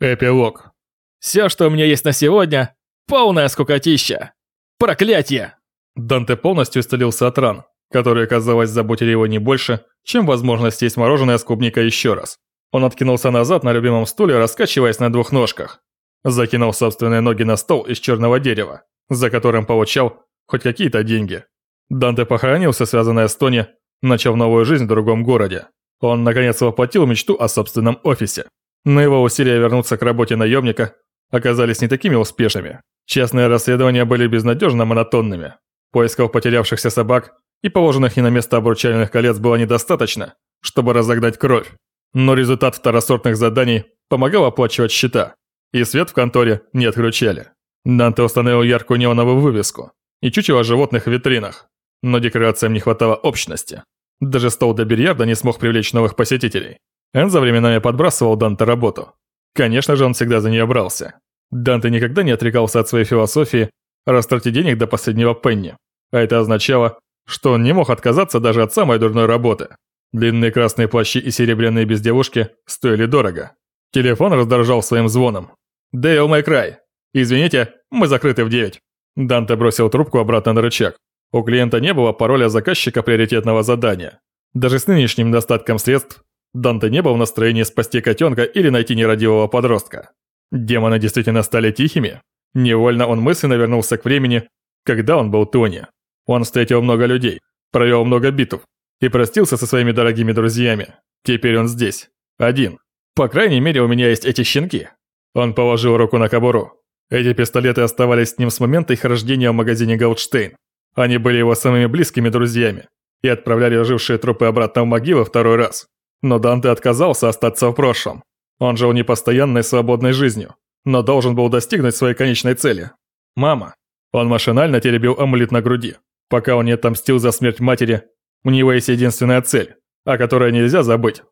Эпилог. Все, что у меня есть на сегодня, полная скукотища. Проклятие! Данте полностью исцелился от ран, которые, казалось, заботили его не больше, чем возможность есть мороженое с клубникой еще раз. Он откинулся назад на любимом стуле, раскачиваясь на двух ножках. Закинул собственные ноги на стол из черного дерева, за которым получал хоть какие-то деньги. Данте похоронился, связанное с Тони, начав новую жизнь в другом городе. Он, наконец, воплотил мечту о собственном офисе. Но его усилия вернуться к работе наемника оказались не такими успешными. Частные расследования были безнадежно монотонными. Поисков потерявшихся собак и положенных не на место обручальных колец было недостаточно, чтобы разогнать кровь. Но результат второсортных заданий помогал оплачивать счета, и свет в конторе не отключали. Данте установил яркую неоновую вывеску и чучело животных в витринах, но декорациям не хватало общности. Даже стол для бильярда не смог привлечь новых посетителей. Энзо временами подбрасывал Данте работу. Конечно же, он всегда за нее брался. Данте никогда не отрекался от своей философии растратить денег до последнего пенни. А это означало, что он не мог отказаться даже от самой дурной работы. Длинные красные плащи и серебряные безделушки стоили дорого. Телефон раздражал своим звоном. «Дейл Майкрай! Извините, мы закрыты в 9». Данте бросил трубку обратно на рычаг. У клиента не было пароля заказчика приоритетного задания. Даже с нынешним достатком средств Данте не был в настроении спасти котенка или найти нерадивого подростка. Демоны действительно стали тихими. Невольно он мысленно вернулся к времени, когда он был Тони. Он встретил много людей, провел много битв и простился со своими дорогими друзьями. Теперь он здесь, один. По крайней мере, у меня есть эти щенки. Он положил руку на кобуру. Эти пистолеты оставались с ним с момента их рождения в магазине Гаутштейн. Они были его самыми близкими друзьями и отправляли ожившие трупы обратно в могилу второй раз. Но Данте отказался остаться в прошлом. Он жил непостоянной свободной жизнью, но должен был достигнуть своей конечной цели. Мама. Он машинально теребил амулет на груди. Пока он не отомстил за смерть матери, у него есть единственная цель, о которой нельзя забыть.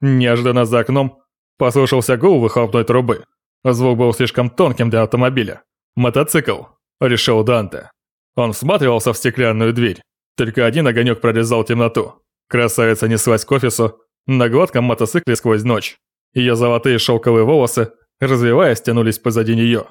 Неожиданно за окном послышался гул выхлопной трубы. Звук был слишком тонким для автомобиля. «Мотоцикл», — решил Данте. Он всматривался в стеклянную дверь. Только один огонек прорезал темноту. Красавица неслась к офису на гладком мотоцикле сквозь ночь. Ее золотые шелковые волосы, развиваясь, тянулись позади нее.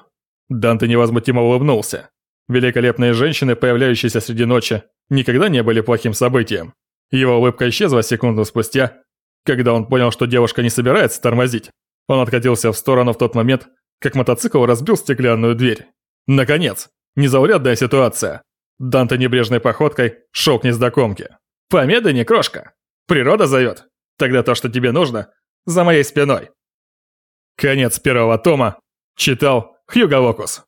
Данте невозмутимо улыбнулся. Великолепные женщины, появляющиеся среди ночи, никогда не были плохим событием. Его улыбка исчезла секунду спустя, когда он понял, что девушка не собирается тормозить. Он откатился в сторону в тот момент, как мотоцикл разбил стеклянную дверь. Наконец! Незаурядная ситуация. Данте небрежной походкой шел к незнакомке. «Помедленнее, крошка! Природа зовет! Тогда то, что тебе нужно, за моей спиной!» Конец первого тома. Читал Хьюго Локус.